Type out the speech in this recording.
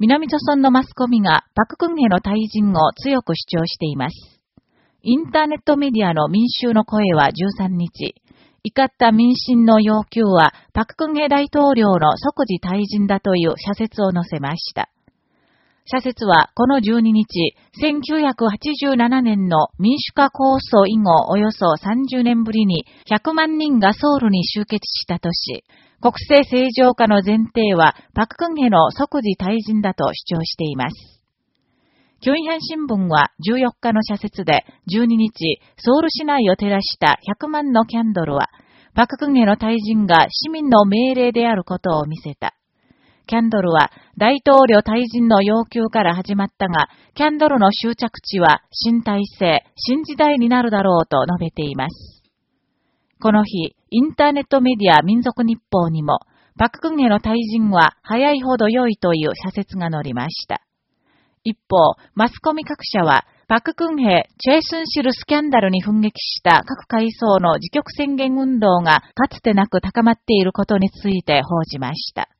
南朝村のマスコミがパククンヘの退陣を強く主張しています。インターネットメディアの民衆の声は13日、怒った民心の要求はパククンヘ大統領の即時退陣だという社説を載せました。社説はこの12日、1987年の民主化構想以後およそ30年ぶりに100万人がソウルに集結したとし、国政正常化の前提は、パククンヘの即時退陣だと主張しています。京ン新聞は14日の社説で12日、ソウル市内を照らした100万のキャンドルは、パククンヘの退陣が市民の命令であることを見せた。キャンドルは大統領退陣の要求から始まったが、キャンドルの終着地は新体制、新時代になるだろうと述べています。この日、インターネットメディア民族日報にも、パククンヘの退陣は早いほど良いという社説が載りました。一方、マスコミ各社は、パククンヘ、チェイスンシルスキャンダルに奮撃した各階層の自局宣言運動がかつてなく高まっていることについて報じました。